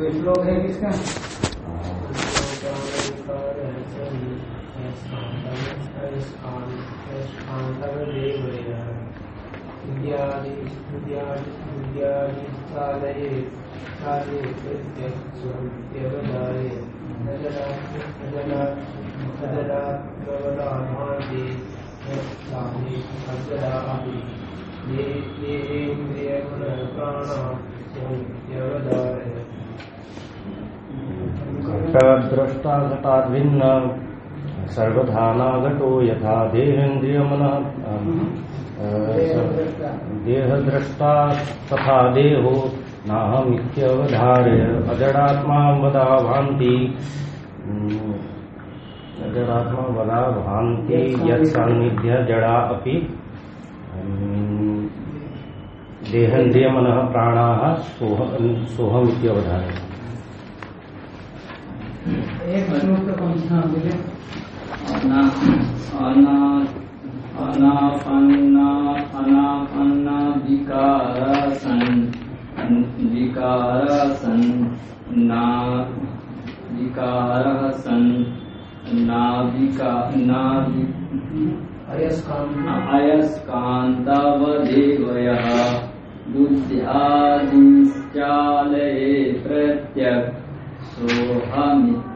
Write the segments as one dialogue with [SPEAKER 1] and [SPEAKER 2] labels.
[SPEAKER 1] श्लोक है किसका?
[SPEAKER 2] विद्यादिस्मृत्यादिस्मृत्यादिस्तादये सादे प्रत्यक्षव्यवदाये नजरा नजरा
[SPEAKER 3] द्रष्टा घटा भिन्न सर्वथा नागतो यथा देहेन्द्रियमन देहद्रष्टा तथा देहो नाहमित्यवधार्य अजडात्मा वदा भान्ति। हम्म, अजडात्मा वदा भान्ति यत्सान्निध्य जडा अपि हम्म, देहेन्द्रियमनः प्राणाः सोह- सोहमित्यवधार्य।
[SPEAKER 1] एक श्लोक कौन
[SPEAKER 4] अना अना अनापन्ना अनापन्ना विकार सन विकार सन ना विकार सन नाविका नावि अयस्कान्तवदेवयः बुद्ध्यादिश्चालये प्रत्यक् सोऽहमित्यवधारय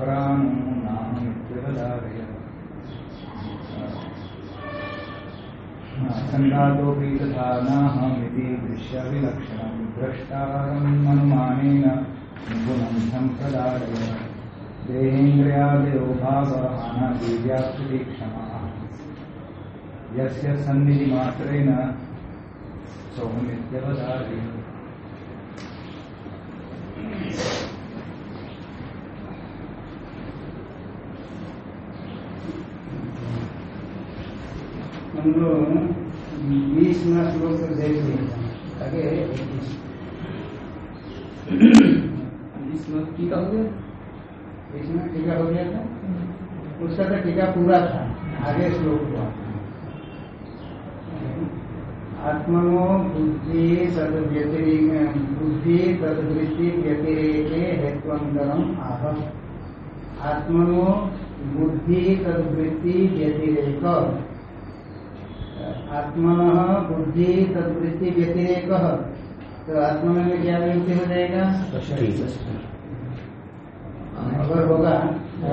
[SPEAKER 4] प्राणो
[SPEAKER 5] तथा नाहमिति दृश्यविलक्षणं द्रष्टारम् अनुमानेन गुणं सम्प्रदाय देहेन्द्रियादयो भावहानादिव्याप्तिक्षमाः यस्य सन्निधिमात्रेण सौमित्यवधारय
[SPEAKER 1] हम लोग बीस में श्लोक तक देख लिए आगे
[SPEAKER 4] इसमें टीका हो गया?
[SPEAKER 1] बीस में टीका हो गया था? उसका तो टीका पूरा था। आगे श्लोक हुआ। आत्मनो बुद्धि तद व्यतिरिक बुद्धि तदवृत्ति व्यतिरेके हेत्वंतरम आह आत्मनो बुद्धि तदवृत्ति व्यतिरेक। आत्मन बुद्धि तदवृत्ति व्यतिरेक। तो आत्मन में क्या वृत्ति हो जाएगा? अगर होगा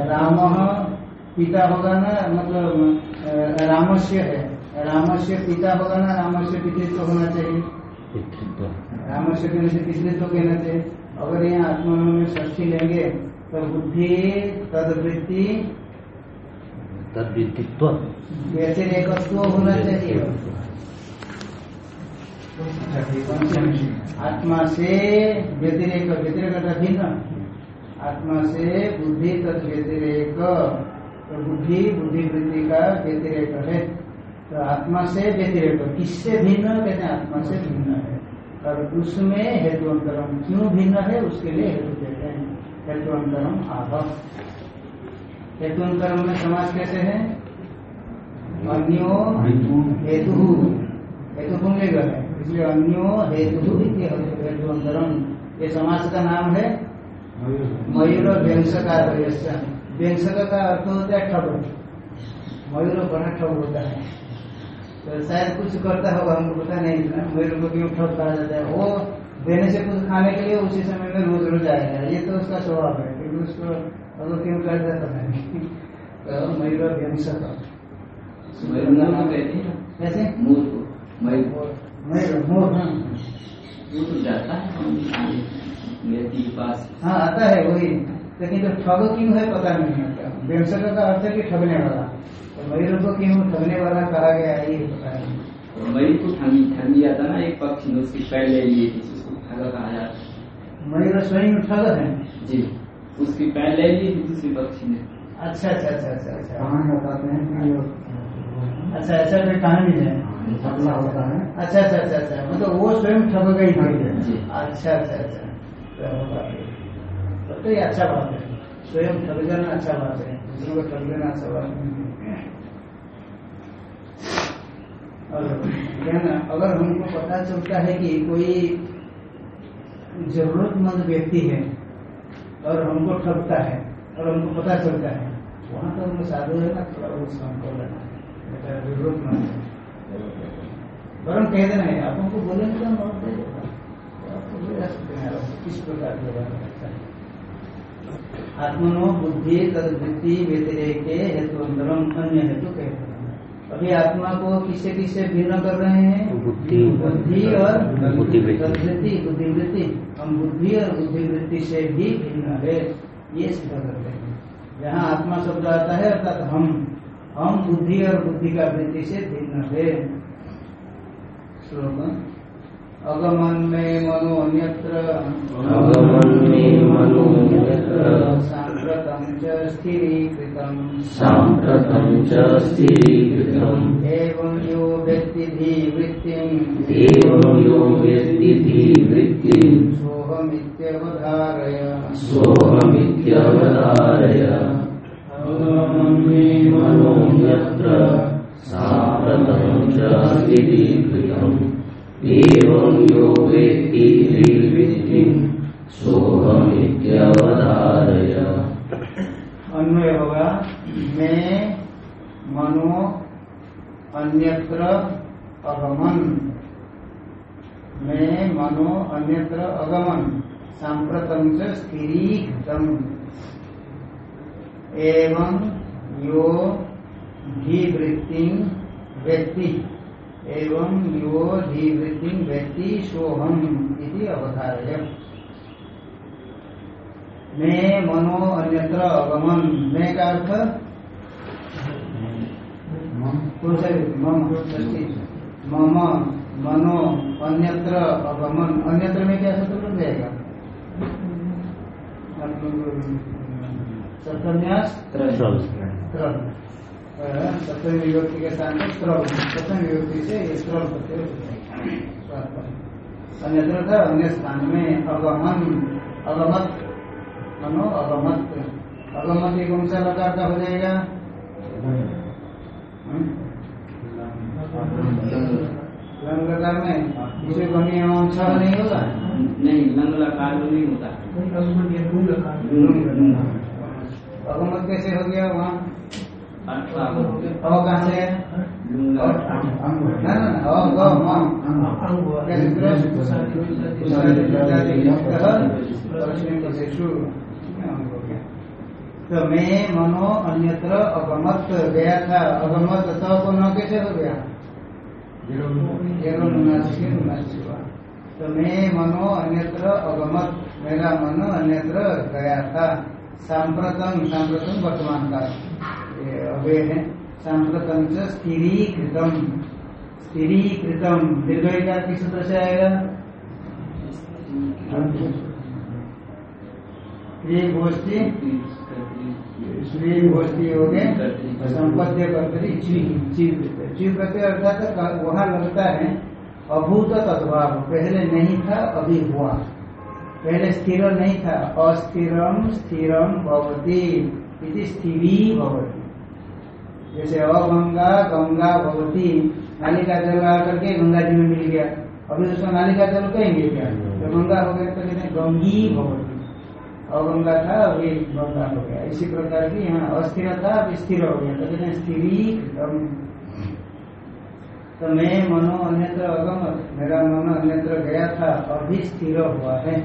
[SPEAKER 1] राम पिता होगा ना मतलब रामस्य है। रामस्य पिता होगा ना रामस्य पितृत्व होना चाहिए। रामस्य कहने से पितृत्व कहना चाहिए। अगर यहाँ आत्मा में ष्ठी लेंगे तो बुद्धि तदवृत्ति होना चाहिए? आत्मा से व्यतिरेक व्यतिरेक भिन्न। आत्मा से बुद्धि तद व्यतिरेक तो बुद्धि बुद्धि वृत्ति का व्यतिरेक है। तो आत्मा से व्यतिरेक किससे भिन्न? कहते हैं आत्मा से भिन्न है। और उसमें हेतुअंतरम क्यों भिन्न है? उसके लिए हेतु देते हैं। हेतु अंतरम हेतुअंतरम आह हेतुअंतरम में समाज कैसे है? अन्यो हेतु। हेतु। पुंगेगा है इसलिए अन्यो हेतु हेतुअंतरम ये समाज का नाम है मयूर व्यंसकार व्यंसक का अर्थ होता है ठग। मयूर बड़ा ठग होता है। तो शायद कुछ करता होगा हमको पता नहीं मयूर को क्यों ठग कहा जाता है? वो देने से कुछ खाने के लिए उसी समय में रोज रोज आएगा। ये तो उसका स्वभाव है। क्योंकि उसको अगर क्यों कर जाता है तो मयूर व्यंसक
[SPEAKER 4] कहते हैं
[SPEAKER 1] कैसे
[SPEAKER 4] मोर को। मयूर
[SPEAKER 1] मयूर मोर। हाँ।
[SPEAKER 4] वो तो जाता है हम पास।
[SPEAKER 1] हाँ आता है वही। लेकिन जो ठग क्यों है पता नहीं होता व्यवसाय का अर्थ है कि ठगने वाला। तो मयूर को क्यों ठगने वाला कहा गया है ये पता नहीं।
[SPEAKER 4] मयूर को ठगी ठगी जाता ना एक पक्षी उसकी पैर ले लिए थी उसको ठगा कहा जाता
[SPEAKER 1] तो स्वयं ठग है।
[SPEAKER 4] जी। उसकी पहले ही दूसरी पक्षी ने
[SPEAKER 1] अच्छा अच्छा अच्छा अच्छा अच्छा।
[SPEAKER 6] कहानी बताते हैं कि
[SPEAKER 1] अच्छा ऐसा कोई कहानी है।
[SPEAKER 6] घटना होता है।
[SPEAKER 1] अच्छा अच्छा अच्छा अच्छा। मतलब वो स्वयं ठग गई थी। अच्छा अच्छा अच्छा। तो। तब तो ये अच्छा बात है। स्वयं ठग जाना अच्छा बात है। दूसरों को ठग देना अच्छा बात नहीं है। और ना अगर हमको पता चलता है कि कोई जरूरतमंद व्यक्ति है और हमको ठगता है, और हमको पता चलता है। वहाँ तो हमको साधु है ना, थोड़ा बहुत लेना है कह देना है आप हमको बोलेंगे तो हम और दे तो आपको किस प्रकार के आत्मनो बुद्धि तदवृत्ति व्यतिरेक हेतु अन्य हेतु कहते हैं अभी आत्मा को किससे किससे भिन्न कर रहे हैं?
[SPEAKER 3] बुद्धि
[SPEAKER 1] बुद्धि और
[SPEAKER 3] बुद्धिवृत्ति।
[SPEAKER 1] बुद्धिवृत्ति हम बुद्धि और बुद्धिवृत्ति से भी भिन्न है। ये सिद्ध करते हैं जहाँ आत्मा शब्द आता है अर्थात हम हम बुद्धि और बुद्धि का वृत्ति से भिन्न है। श्लोक। अगमन में मनो अन्यत्र।
[SPEAKER 3] अगमन में मनो अन्यत्र।
[SPEAKER 1] च स्थिरीकृतं
[SPEAKER 3] साम्प्रतं च स्थिरीकृतम्।
[SPEAKER 1] एवं यो व्यक्तिधि वृत्तिम्
[SPEAKER 3] एवं यो व्यक्तिधि वृत्तिम्
[SPEAKER 1] सोऽहमित्यवधारय।
[SPEAKER 3] सोऽहमित्यवधारय। अगमन में मनोऽन्यत्र साम्प्रतं च स्थिरीकृतम्। एवं यो वेत्ति वृत्तिम् सोऽहमित्यवधारय।
[SPEAKER 1] अन्वय होगा। मैं मनो अन्यत्र अगमन। मैं मनो अन्यत्र अगमन। सांप्रतम च स्थिरीकृतम। एवं यो धीवृत्ति व्यक्ति। एवं यो धीवृत्ति व्यक्ति सोहम इति अवधारय मैं मनो अन्यत्र अगमन। मैं का अर्थ? मम। मनो, अन्यत्र अगमन। अन्यत्र में क्या सूत्र बन जाएगा?
[SPEAKER 3] श्रम
[SPEAKER 1] विभक्ति के साथ में त्रम सप्तमी विभक्ति से अन्यत्र अन्य स्थान में अगमन। अगमत मनो अगमत अगमत ये कौन सा प्रकार का हो जाएगा? हम्म? लंग प्रकार में। इसे बनी एवं नहीं होगा
[SPEAKER 4] नहीं लंगला कार में नहीं होता।
[SPEAKER 1] अगमत कैसे हो गया वहाँ? कहाँ से? है।
[SPEAKER 4] लुंगा
[SPEAKER 1] ना ना ना अ ग म क्या सूत्र तो मैं मनो अन्यत्र अगमत गया था। अगमत तो को न कैसे हो गया? तो मैं मनो अन्यत्र अगमत मेरा मनो अन्यत्र गया था। सांप्रतम सांप्रतम वर्तमान का अव्यय है। सांप्रतम च स्थिरीकृतम। स्थिरीकृतम। दीर्घ का किस सूत्र से आएगा? ये गोष्ठी श्री गोष्ठी हो गए कर्तरी जीव जीव जीव अर्थात वहाँ लगता है, अभूत तद्भाव, पहले नहीं था, अभी हुआ। पहले स्थिर नहीं था अस्थिरम स्थिरम भवती, इति स्थिरी भवती। जैसे अगंगा, गंगा भवती नाली का जल आकर के गंगा जी में मिल गया। अभी उसको नाली का जल कहेंगे क्या? तो गंगा हो गया तो गंगी भवती। अगंगा था अभी गंगा हो गया। इसी प्रकार की यहाँ अस्थिर था अब स्थिर हो गया। तो कहते हैं स्थिरी तो मैं मनो अन्यत्र अगम, मेरा मन अन्यत्र गया था, अभी स्थिर हुआ है।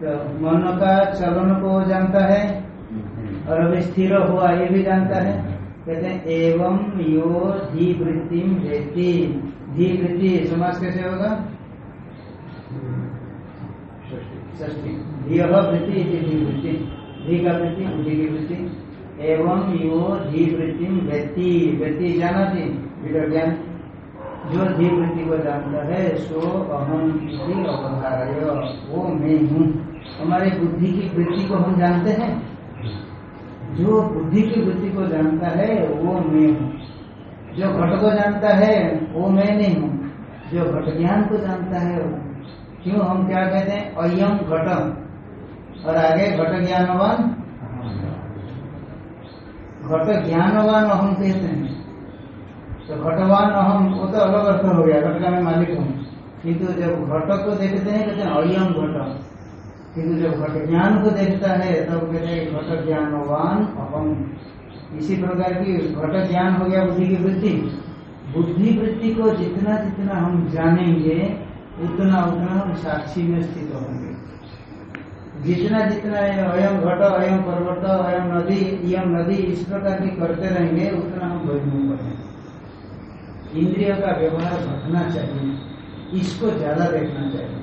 [SPEAKER 1] तो मन का चलन को जानता है, और अभी स्थिर हुआ ये भी जानता है। कहते हैं, एवं यो धी वृत्ति वेत्ति। धी वृत्ति समाज कैसे होगा षष्ठी धिय वृत्ति वृत्ति। धी का वृत्ति की वृत्ति। एवं यो धी वृत्ति व्यक्ति व्यक्ति जाना थी ज्ञान जो धीर वृत्ति को जानता है, सो अहम अवधारय। वो मैं हूँ। हमारे बुद्धि की वृत्ति को हम जानते हैं? जो बुद्धि की वृत्ति को जानता है, वो मैं हूँ। जो घट को जानता है, वो मैं नहीं हूँ। जो घट ज्ञान को जानता है क्यों हम क्या कहते हैं? अयम घटम और आगे घट ज्ञानवान? घट ज्ञानवान अहम कहते हैं। तो घटवान अहम वो तो अलग अर्थ हो गया घट का मैं मालिक हूँ। किंतु जब घट को देखते हैं, कहते हैं अयम घट। किंतु जब घट ज्ञान को देखता है, तब कहते हैं घट ज्ञानवान अहम इसी प्रकार की घट ज्ञान हो गया बुद्धि की वृद्धि बुद्धि वृद्धि को जितना जितना हम जानेंगे उतना उतना हम साक्षी में स्थित होंगे। जितना जितना अयम घट, अयम पर्वत, अयम नदी यम नदी इस प्रकार की करते रहेंगे, उतना हम बहिर्मुख बनेंगे इंद्रिय का व्यवहार घटना चाहिए, इसको ज़्यादा देखना चाहिए।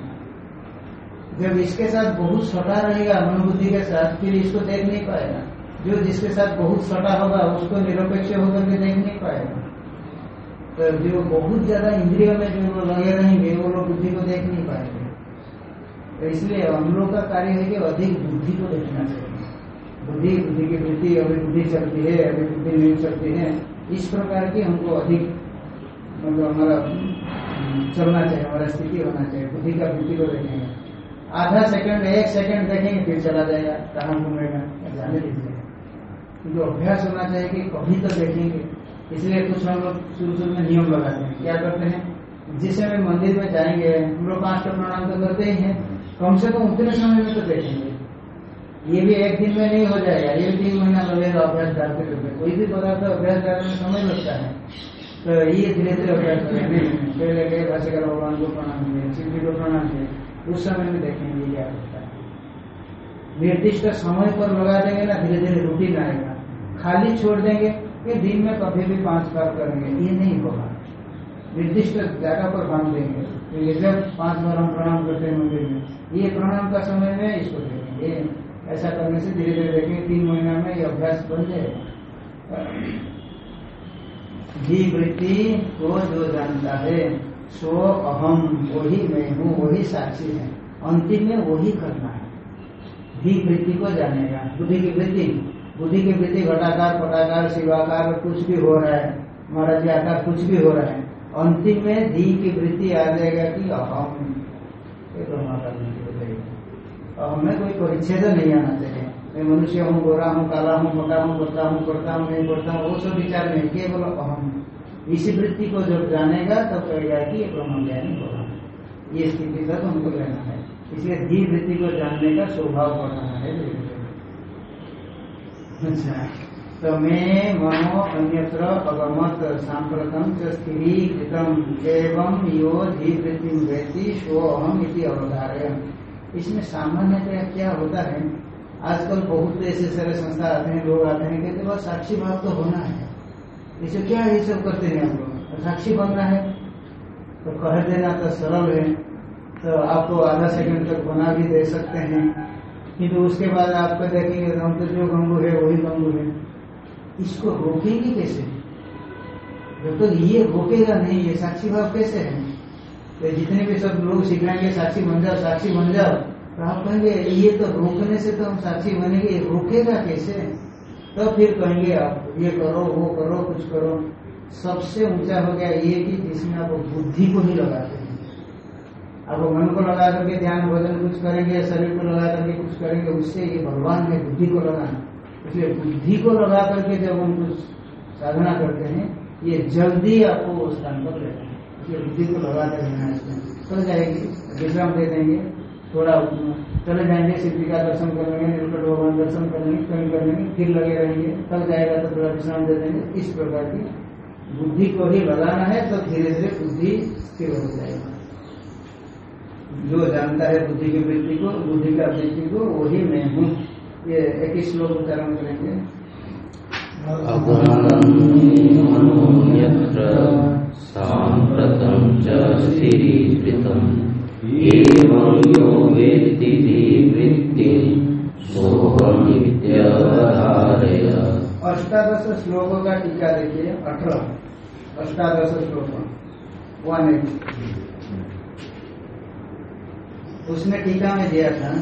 [SPEAKER 1] जब इसके साथ बहुत सटा रहेगा, मनोबुद्धि के साथ, फिर इसको देख नहीं पाएगा। जो जिसके साथ बहुत सटा होगा, उसको निरपेक्ष होकर के देख नहीं पाएगा। तो जो बहुत ज़्यादा इंद्रियों में जो लोग रहेंगे वो लोग बुद्धि को देख नहीं पाएँगे तो इसलिए हम लोग का कार्य है कि अधिक बुद्धि को देखना चाहिए। बुद्धि बुद्धि की वृत्ति, अभी बुद्धि चलती है, अभी बुद्धि नहीं चलती है, इस प्रकार की हमको अधिक मतलब हमारा चलना चाहिए, हमारा स्थिति होना चाहिए, बुद्धि का वृत्ति को देखेंगे। आधा सेकंड, एक सेकंड देखेंगे, फिर चला जाएगा, कहाँ घूमेगा जाने दीजिए क्योंकि अभ्यास होना चाहिए कि कभी तो देखेंगे। इसलिए कुछ लोग शुरू शुरू में नियम लगाते हैं। क्या करते हैं? जिस समय मंदिर में जाएँगे, हम लोग पाँच का प्रणाम तो करते ही हैं। कम से कम उतने समय में तो देखेंगे। ये भी एक दिन में नहीं हो जाएगा। ये तीन महीना लगेगा अभ्यास करते करते कोई भी पदार्थ अभ्यास करने में समय लगता है तो ये धीरे धीरे अभ्यास करेंगे। पहले गए भाषिका भगवान को प्रणाम किए, शिव जी को प्रणाम किए। उस समय में देखेंगे क्या होता है। निर्दिष्ट समय पर लगा देंगे ना धीरे धीरे रूटीन आएगा। खाली छोड़ देंगे कि दिन में कभी भी पाँच बार करेंगे। ये नहीं होगा। निर्दिष्ट जगह पर बाँध देंगे। तो ये जब पाँच बार हम प्रणाम करते हैं मंदिर में, ये प्रणाम का समय में इसको देखेंगे। ऐसा करने से धीरे धीरे देखेंगे, तीन महीना में ये अभ्यास बन जाएगा। जी वृत्ति को जो जानता है, सो अहम वही मैं हूँ, वही साक्षी है। अंतिम में वही करना है। भी वृत्ति को जानेगा। बुद्धि की वृत्ति। बुद्धि की वृत्ति घटाकार, पटाकार, शिवाकार, कुछ भी हो रहा है, महाराज आकार कुछ भी हो रहा है, अंतिम में धी की वृत्ति आ जाएगा कि अहम। हमें कोई परिच्छेद नहीं आना चाहिए। मैं मनुष्य हूँ, गोरा हूँ, काला हूँ, मोटा हूँ पता हूँ, पढ़ता हूँ, नहीं पढ़ता हूँ, वो सब विचार नहीं, केवल अहम। इसी वृत्ति को जब जानेगा, तब कहेगा कि ये ब्रह्म ज्ञानी होगा ये स्थिति तक हमको लेना है। इसलिए धी वृत्ति को जानने का स्वभाव बढ़ाना है। तो मैं मनो अन्यत्र अगमत सांप्रतम च स्थिरीकृतम एवं यो धी वृत्ति व्यक्ति स्व अहम इति अवधारय इसमें सामान्यतया क्या होता है? आजकल बहुत ऐसे सारे संस्था आते हैं, लोग आते हैं, कहते बस साक्षी भाव तो होना है। इसे क्या ये सब करते हैं आप लोग? साक्षी बनना है। तो कह देना तो सरल है। तो आपको आधा सेकंड तक बना भी दे सकते हैं। किंतु तो उसके बाद आपको देखेंगे हम तो जो गंगू है, वही गंगू है। इसको रोकेंगे कैसे? जब तक तो ये रोकेगा नहीं, ये साक्षी भाव कैसे है? तो जितने भी सब लोग सिखाएँगे, साक्षी बन जाओ, साक्षी बन जाओ तो आप कहेंगे, ये तो रोकने से तो हम साक्षी बनेंगे रोकेगा कैसे? तो फिर कहेंगे, आप ये करो, वो करो, कुछ करो। सबसे ऊँचा हो गया ये कि जिसमें आप बुद्धि को ही लगाते आप मन को लगा करके ध्यान, भोजन कुछ करेंगे, शरीर को लगा करके कुछ करेंगे, उससे ये भगवान है बुद्धि को लगाना इसलिए बुद्धि को लगा करके जब हम कुछ साधना करते हैं, ये जल्दी आपको उस स्थान पर लेते हैं इसलिए बुद्धि को लगाते रहना इसमें। चल जाएगी, विश्राम दे देंगे, थोड़ा चले जाएँगे शिवजी का दर्शन कर लेंगे नीलकंठ भगवान दर्शन कर लेंगे, कहीं कर लेंगे, फिर लगे रहेंगे। तब जाएगा तो थोड़ा विश्राम दे देंगे। इस प्रकार की बुद्धि को ही लगाना है तो धीरे धीरे बुद्धि स्थिर हो जाएगा। जो जानता है बुद्धि की वृत्ति को बुद्धि का वृत्ति को वही मैं हूँ। ये एक ही श्लोक उच्चारण करेंगे।
[SPEAKER 3] साम्प्रतं च स्थिरीकृतम्। एवं यो वेत्ति वृत्ति
[SPEAKER 1] अष्टादश श्लोकों का टीका देखिए अठारह अष्टादश श्लोक। वन उसमें टीका में दिया था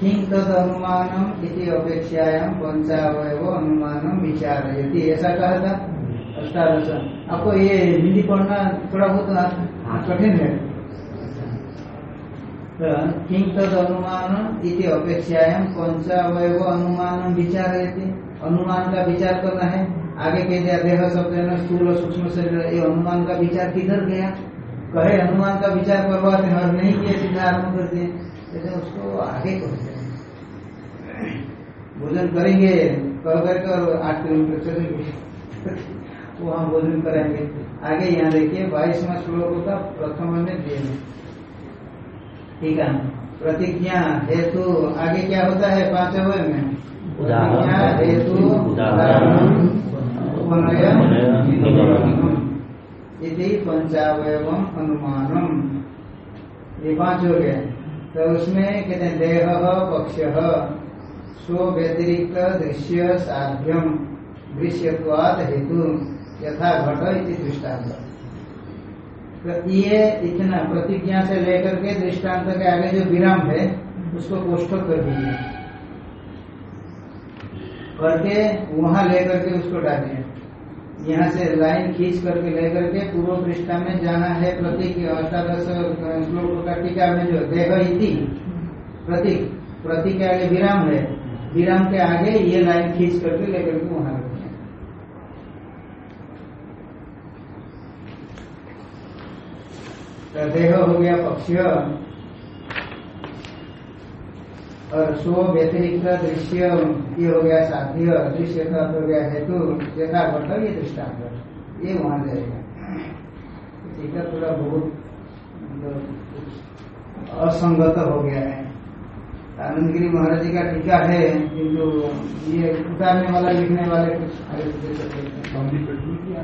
[SPEAKER 1] किंग तद अनुमानम इति अपेक्षायाम पंचावय अनुमानम विचार यदि ऐसा कहा था? अष्टादश आपको ये हिंदी पढ़ना थोड़ा बहुत कठिन है। तो किंग तद अनुमान इति अपेक्षायाम पंचावय अनुमान विचार अनुमान का विचार करना है। आगे कह दिया, देह, शब्द स्थूल, सूक्ष्म शरीर, ये अनुमान का विचार किधर गया? कहे हनुमान का विचार करवाते हैं और नहीं किए सीधा आरंभ करते हैं लेकिन उसको आगे करते हैं। भोजन करेंगे कह करके और आठ किलोमीटर चलेंगे वहाँ भोजन करेंगे आगे यहाँ देखिए बाईसवा श्लोक का प्रथम में दिए ठीक है? प्रतिज्ञा हेतु आगे क्या होता है पाँच अवय में प्रतिज्ञा हेतु उदाहरण। उपनय इति पंचावयवम अनुमानम। ये पाँच हो। गए तो उसमें कहते हैं, देह, पक्ष स्व व्यतिरिक्त दृश्य साध्यम दृश्यवाद हेतु, यथा घट इति दृष्टांत तो ये इतना प्रतिज्ञा से लेकर के दृष्टांत के आगे जो विराम है, उसको कोष्ठक कर दीजिए। करके वहाँ लेकर के उसको डालिए। यहाँ से लाइन खींच करके लेकर के पूर्व पृष्ठा में जाना है प्रतीक अष्टादश श्लोक का टीका में जो देह इति प्रतीक प्रतीक के आगे विराम है। विराम के आगे ये लाइन खींच करके लेकर के वहाँ तो देह हो गया पक्ष। और स्व व्यतिरिक्त दृश्य ये हो गया साध्य दृश्य का हो गया हेतु यथा घट ये दृष्टांत। ये वहाँ जाएगा टीका पूरा बहुत मतलब असंगत हो गया है। आनंदगिरी महाराज जी का टीका है किंतु ये उतारने वाला लिखने वाले कुछ हैं।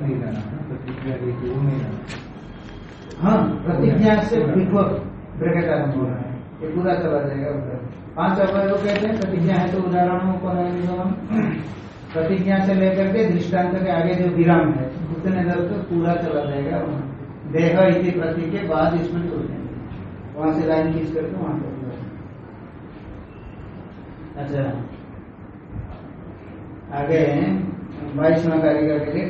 [SPEAKER 5] नहीं है वो नहीं
[SPEAKER 1] हाँ प्रतिज्ञा से बिफोर ब्रैकेट आरंभ हो रहा है। ये पूरा चला जाएगा उधर पाँच अवय कहते हैं, प्रतिज्ञा है तो उदाहरणों को प्रतिज्ञा से लेकर के दृष्टांत के आगे जो विराम है उतने देर तो पूरा चला जाएगा वहाँ। देह इति प्रतीक के बाद इसमें छोड़ देंगे वहाँ से लाइन खींच करके वहाँ कर अच्छा। आगे बाईसवा कारिका के लिए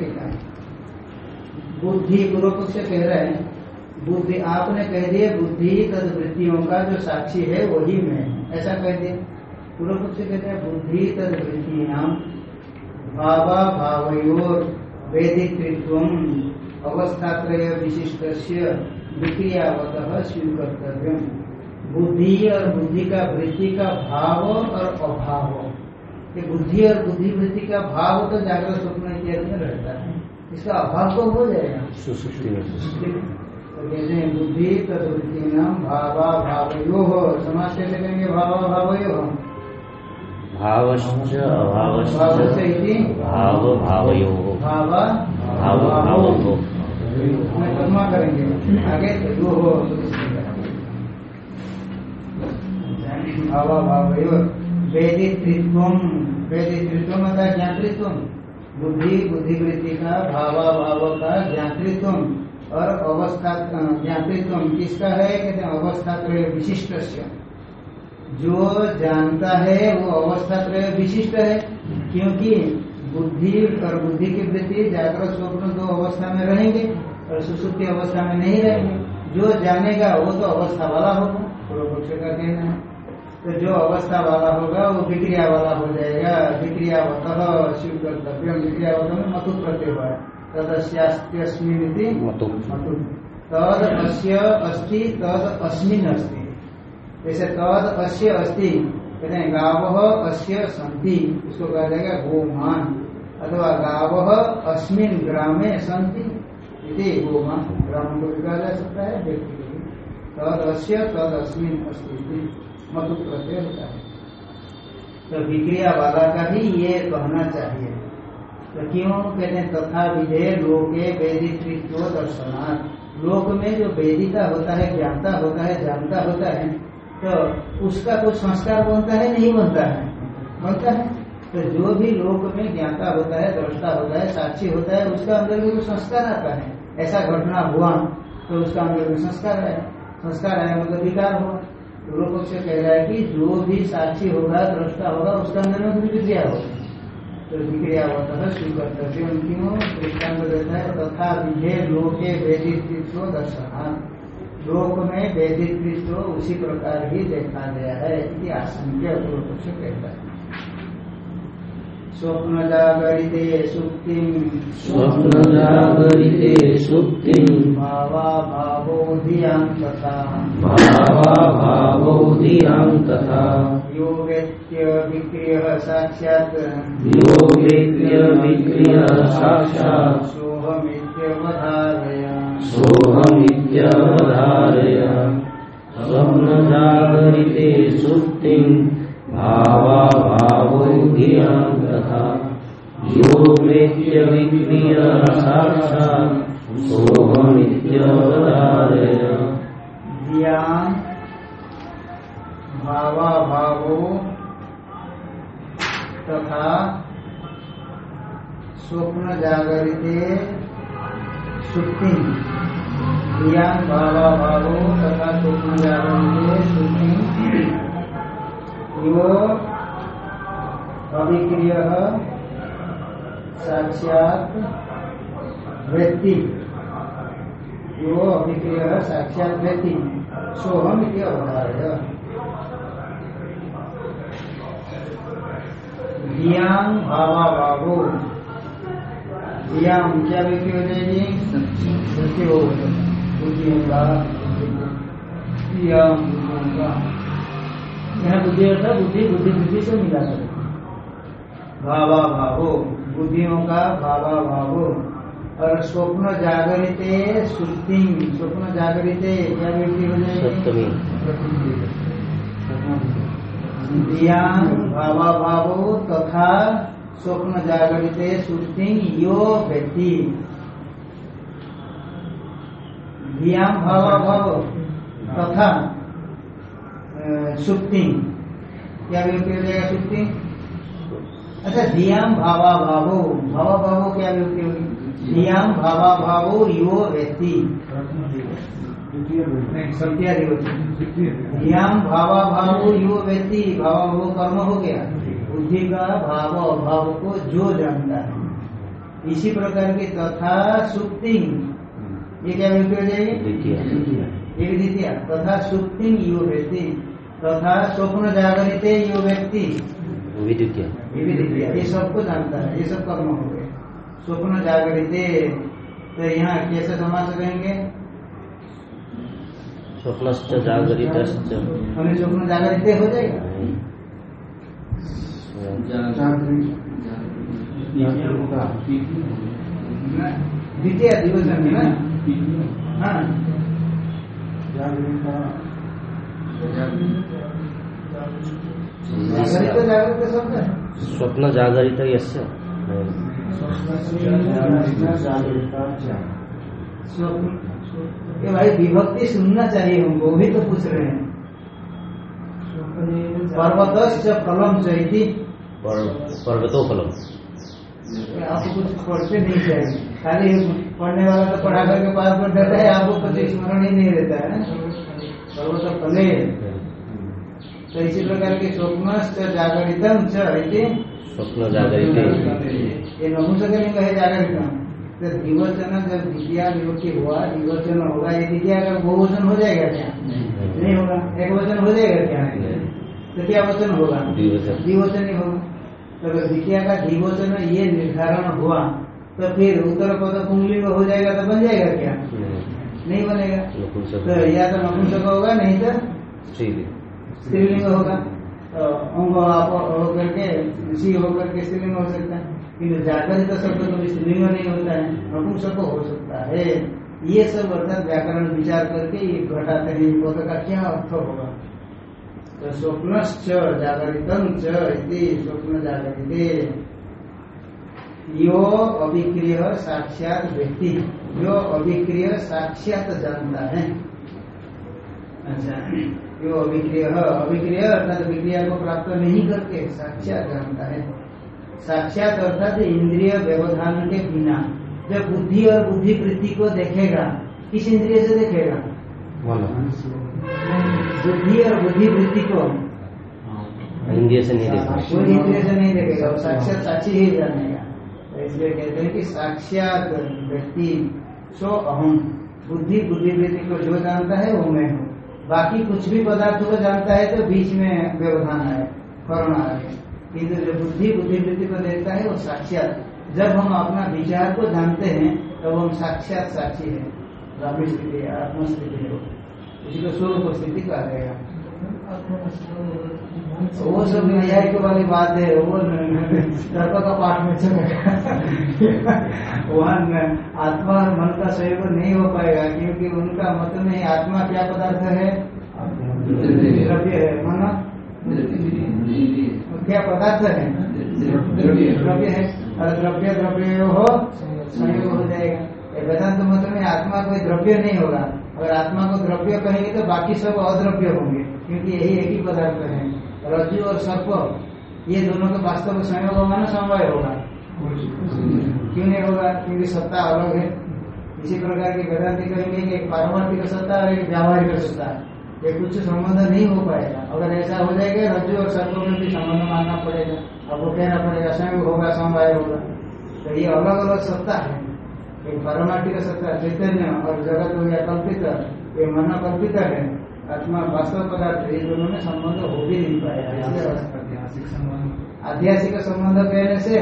[SPEAKER 1] बुद्धि पूर्व पक्ष कह रहे हैं बुद्धि आपने कह दिया बुद्धि तद वृत्तियों का जो साक्षी है वही मैं ऐसा कह दिया। पूर्व पक्ष कहते हैं बुद्धि तद वृत्तियाम भावा भावयोर वेदिकृत्व अवस्थात्रय विशिष्ट विक्रियावत स्वीकर्तव्य बुद्धि और बुद्धि का वृत्ति का भाव और अभाव। ये बुद्धि और बुद्धि वृत्ति का भाव तो जागृत स्वप्न इत्यादि में रहता है। इसका अभाव तो हो जाएगा। तो हैं बुद्धि तदवृत्ति नाम भावा भावयो हो समाज कैसे कहेंगे भावा भावयो हो
[SPEAKER 3] भावश्च अभावश्च
[SPEAKER 1] इति?
[SPEAKER 3] भाव भावयोः
[SPEAKER 1] भावा?
[SPEAKER 3] भाव भावयोः
[SPEAKER 1] हमें कर्मा करेंगे। आगे यो हो भावा भावयो वेदित्व वेदित्व मतलब ज्ञातृत्व। बुद्धि बुद्धिवृत्ति का भावा भाव का ज्ञातृत्व। और अवस्था ज्ञातृत्व किसका है? कहते हैं अवस्था त्रय विशिष्ट जो जानता है वो अवस्था त्रय विशिष्ट है, क्योंकि बुद्धि और बुद्धि की वृत्ति जागृत स्वप्न दो अवस्था में रहेंगे और सुसुप्ति अवस्था में नहीं रहेंगे। जो जानेगा वो तो अवस्था वाला होगा पूर्व पक्ष का कहना है। तो जो अवस्था वाला होगा, वो विक्रिया वाला हो जाएगा। विक्रियावत शिव कर्तव्य विक्रियावत में मतु प्रत्यय है
[SPEAKER 3] मतु।
[SPEAKER 1] तद अस्य अस्ति तद अस्मिन अस्ति जैसे तद अस्य अस्ति कहते हैं गाव अस्य संति कहा जाएगा गोमान। अथवा गाव अस्मिन ग्रामे संति इति गोमान ग्राम को भी कहा जा सकता है व्यक्ति को भी। तद अस्य तद अस्मिन अस्ति मतु प्रत्यय होता है। तो विक्रिया वाला का ही ये कहना चाहिए। तो क्यों कहते हैं, तथा विधेय लोके वेदित्व दर्शनार्थ लोक में जो वेदिता होता है, ज्ञाता होता है, जानता होता है तो उसका कुछ संस्कार बनता है, नहीं बनता है? बनता है। तो जो भी लोक में ज्ञाता होता है, दृष्टा होता है, साक्षी होता है, उसका अंदर भी कुछ संस्कार आता है। ऐसा घटना हुआ तो उसका अंदर में संस्कार है संस्कार है मतलब विकार हुआ। पूर्व पक्ष कह रहा है कि जो भी साक्षी होगा, दृष्टा होगा, उसका अंदर में भी विक्रिया होगा। तो विक्रिया होता है दृष्टांत देता है तथा विधेय लोके वेदित दर्शना लोक में वेदित कृष्ण उसी प्रकार ही देखा गया है कि आशंक्य पूर्व पक्ष कहता है। स्वप्न जागरिते सुक्ति
[SPEAKER 7] स्वप्नजागरिते सुप्तिम्
[SPEAKER 1] भावा भावो धियाँ तथा।
[SPEAKER 7] भावाभावो धियाँ तथा।
[SPEAKER 1] यो वेत्य विक्रियः साक्षात्
[SPEAKER 7] यो वेद्य विक्रिय साक्षात्
[SPEAKER 1] सोऽहमित्यवधारय
[SPEAKER 7] सोऽहमित्यवधारय स्वप्नजागरिते सुप्तिम् भावाभावो धियाँ तथा यो वेद्य विक्रिय साक्षात् सोऽहमित्यवधारय
[SPEAKER 1] धियाँ भावा भावो तथा स्वप्न जागरिते सुक्ति धियाँ भावा भावो तथा स्वप्न जागरिते सुक्ति अभिक्रिय साक्षात व्यक्ति यो अभिक्रिय साक्षात व्यक्ति सोहम इति अवधारय धियाँ भावा भावो धियाँ क्या व्यक्ति हो जाएगी व्यक्ति हो बुद्धि यहाँ बुद्धि बुद्धि बुद्धि बुद्धि से मिला कर भावा भावो बुद्धियों का भावा भावो और स्वप्न जागरिते सुप्ति स्वप्न जागरिते क्या व्यक्ति हो जाएगी? भावा भावो तथा स्वप्न जागरिते सुप्ति यो व्यक्ति। ध्यान भावा भाव तथा सुप्ति क्या व्यक्ति हो जाएगा सुप्ति अच्छा धियाम भावा भावो भावा भावो क्या व्यक्ति होगी? धियाम भावा भावो यो व्यक्ति धियाम भावा भावो यो व्यक्ति भावा भावो कर्म हो गया। बुद्धि का भाव अभाव को जो जानता है। इसी प्रकार की तथा सुप्ति ये क्या व्यक्ति हो जाएगी?
[SPEAKER 3] द्वितीय।
[SPEAKER 1] द्वितीय। तथा सुप्ति यो व्यक्ति तथा स्वप्न जागरित यो व्यक्ति
[SPEAKER 3] द्वितीय।
[SPEAKER 1] ये भी द्वितीय ये सबको जानता है ये सब कर्म हो गए। स्वप्न जागरित तो यहाँ कैसे समाज कहेंगे
[SPEAKER 3] स्वप्नश्च जागरितश्च
[SPEAKER 1] हमें स्वप्न जागरित हो जाएगा? द्वितीय दिवसन में ना? हाँ। जागरित तो जागृत शब्द है।
[SPEAKER 3] स्वप्न जागरित यस्य
[SPEAKER 1] ये भाई विभक्ति सुनना चाहिए हमको भी तो पूछ रहे हैं। पर्वत फलम। चाहिए
[SPEAKER 3] पर्वतोफलम
[SPEAKER 1] आपको कुछ पढ़ते नहीं चाहिए खाली पढ़ने वाला तो पढ़ा करके पास कर डर है आपको कुछ स्मरण ही नहीं रहता है पर्वत फले। तो इसी प्रकार के स्वप्न जागरितम
[SPEAKER 3] स्वप्न जागरित।
[SPEAKER 1] ये नपुंसकलिंग है जागरितम तो दिवचन जब द्वितीय विभक्ति हुआ दिवचन होगा ये द्वितीय अगर बहुवचन हो जाएगा क्या? नहीं। होगा। एक वचन हो जाएगा क्या? तो क्या वचन होगा?
[SPEAKER 3] द्विवचन।
[SPEAKER 1] ही होगा। तो अगर द्वितीय का द्विवचन ये निर्धारण हुआ तो फिर उत्तर पद पुंगलिंग हो जाएगा तो बन जाएगा क्या? नहीं। बनेगा। तो या तो नपुंसक होगा नहीं तो स्त्रीलिंग होगा। तो अंग आप होकर के सी होकर के स्त्रीलिंग हो सकता है। किंतु जागरित शब्द तो भी स्त्रीलिंग नहीं होता है। नपुंसक हो सकता है। ये सब अर्थात व्याकरण विचार करके ये घटाते हैं। पद का क्या अर्थ होगा? तो स्वप्नश्च जागरितम स्वप्न जागरिते। यो अभिक्रिय साक्षात व्यक्ति। जो अभिक्रिय साक्षात जानता है। अच्छा। यो अभिक्रिय अभिक्रिय अर्थात विक्रिया को प्राप्त नहीं करके साक्षात जानता है। साक्षात अर्थात इंद्रिय व्यवधान के बिना जब बुद्धि और बुद्धि वृत्ति को देखेगा किस इंद्रिय से देखेगा? बुद्धि और बुद्धि वृत्ति को
[SPEAKER 3] इंद्रिय से नहीं देखा
[SPEAKER 1] कोई इंद्रिय से नहीं देखेगा वो साक्षात साक्षी ही जानेगा। तो इसलिए कहते हैं कि साक्षात व्यक्ति सो अहम बुद्धि बुद्धि वृत्ति को जो जानता है वो मैं हूँ। बाकी कुछ भी पदार्थ को जानता है तो बीच में व्यवधान है करुणा है किंतु जो बुद्धि बुद्धि वृत्ति को देखता है, वो साक्षात। जब हम अपना विचार को जानते हैं, तब तो हम साक्षात साक्षी है। स्थिति आत्मस्थिति है। इसी को स्वरूप स्थिति कहा गया। वो सब न्यायिक वाली बात है वो तर्क का पाठ में चलेगा वहाँ आत्मा और मन का सहयोग नहीं हो पाएगा क्योंकि उनका मत में आत्मा क्या पदार्थ है? द्रव्य है मन क्या पदार्थ है? द्रव्य। है। और द्रव्य द्रव्य हो संयोग हो जाएगा। वेदांत मत में आत्मा कोई द्रव्य नहीं होगा अगर आत्मा को द्रव्य कहेंगे तो बाकी सब अद्रव्य होंगे, क्योंकि यही एक ही पदार्थ है। रज्जु और सर्प, ये दोनों के वास्तव में संयोग होगा ना समवाय होगा? क्यों नहीं होगा? क्योंकि सत्ता अलग है। इसी प्रकार के वेदांति कहेंगे कि पारमार्थिक सत्ता और एक व्यावहारिक सत्ता। ये कुछ संबंध नहीं हो पाएगा। अगर ऐसा हो जाएगा, रज्जु और सर्प में भी संबंध मानना पड़ेगा। आपको कहना पड़ेगा, संयोग होगा, समवाय होगा। तो ये अलग अलग सत्ता है। एक पारमार्थिक सत्ता चैतन्य और जगत हो गया कल्पित, ये मन कल्पित है। आत्मा वास्तव पदार्थ, ये दोनों में संबंध हो भी नहीं इसलिए
[SPEAKER 5] ऐतिहासिक संबंध।
[SPEAKER 1] कहने से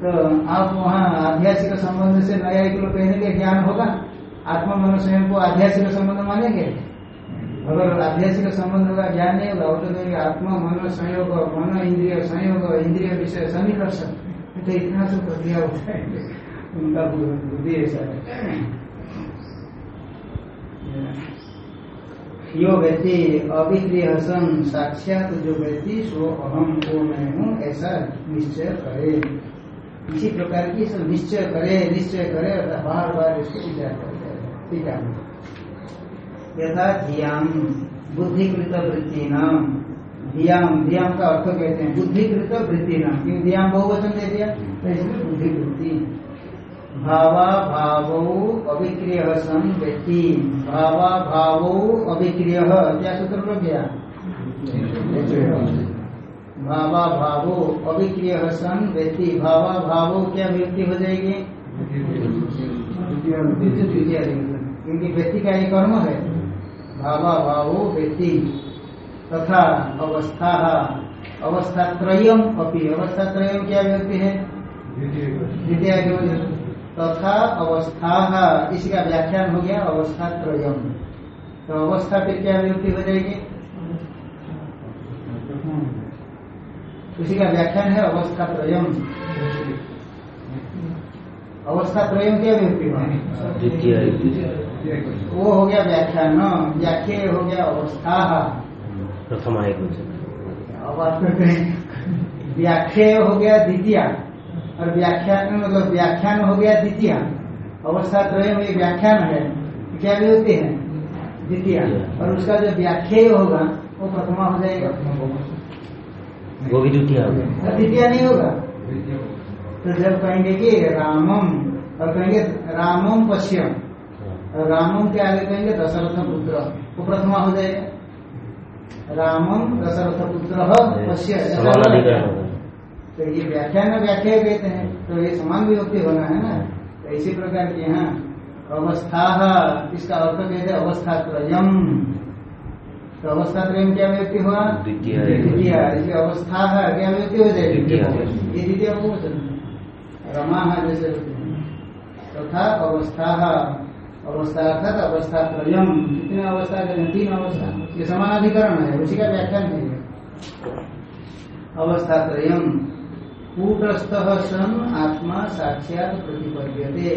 [SPEAKER 1] तो आप वहाँ आध्यात्मिक संबंध से नया एक लोग कहने के ज्ञान होगा? आत्मा मनो स्वयं को आध्यात्मिक संबंध मानेंगे? अगर आध्यात्मिक संबंध का ज्ञान नहीं होगा, वो तो कहेंगे आत्मा, मनो, संयोग, मनो, इंद्रिय, संयोग, इंद्रिय विषय सन्निकर्षण तो इतना सब प्रक्रिया होता है उनका बुद्धि ऐसा है यो व्यक्ति अविक्रिय सन साक्षात जो व्यक्ति सो अहम वो मैं हूँ, ऐसा निश्चय करे। इसी प्रकार की सब निश्चय करे निश्चय करे अर्थात बार बार इसको विचार करते ठीक है? यथा धियाम बुद्धिकृत वृत्ति नाम धियाम धियाम का अर्थ कहते हैं बुद्धिकृत वृत्ति नाम क्यों? धियाम बहुवचन दे दिया। तो इसमें बुद्धि भावा भावो अविक्रिय सन व्यक्ति। भावा भावो अविक्रिय। क्या सूत्र लग गया? भावा भावो अविक्रिय सन व्यक्ति। भावा भावो क्या व्यक्ति हो जाएगी? क्योंकि व्यक्ति का एक कर्म है। भावा भावो व्यक्ति। तथा अवस्था। अवस्था त्रयम अपनी अवस्था त्रयम क्या व्यक्ति है? द्वितीय तथा अवस्था। इसका व्याख्यान हो गया अवस्था त्रयम। तो अवस्था फिर क्या विभक्ति हो जाएगी? उसी का व्याख्यान है अवस्था त्रयम। अवस्था त्रयम क्या
[SPEAKER 3] द्वितीय
[SPEAKER 1] वो हो गया व्याख्यान। व्याख्या हो गया अवस्था।
[SPEAKER 3] प्रथम
[SPEAKER 1] करते व्याख्या हो गया द्वितीय। और व्याख्यान मतलब व्याख्यान हो गया द्वितीय। अवस्था त्रय में व्याख्यान है क्या भी होती है? द्वितीय। और उसका जो व्याख्या होगा वो प्रथमा हो जाएगा।
[SPEAKER 3] वो भी द्वितीय हो
[SPEAKER 1] और द्वितीय नहीं होगा? तो जब कहेंगे कि रामम और कहेंगे रामम पश्यम और रामम के आगे कहेंगे दशरथ पुत्र वो प्रथमा हो जाएगा। रामम दशरथ पुत्र पश्य
[SPEAKER 3] होगा।
[SPEAKER 1] तो ये व्याख्यान में व्याख्या कहते हैं। तो ये समान विभक्ति होना है ना? तो इसी प्रकार की यहाँ अवस्था इसका अर्थ कहते हैं? अवस्था त्रयम तो अवस्था त्रयम क्या व्यक्ति हुआ?
[SPEAKER 3] द्वितीय।
[SPEAKER 1] द्वितीय। अवस्था है क्या व्यक्ति हो जाएगी? ये द्वितीय बहुवचन है। रमा है जैसे हैं। तथा अवस्था। अवस्था अर्थात अवस्था त्रयम कितने अवस्था हैं? तीन अवस्था। ये समानाधिकरण है। उसी का व्याख्यान है। ये। अवस्था त्रयम कूटस्थ सन आत्मा साक्षात प्रतिपद्यते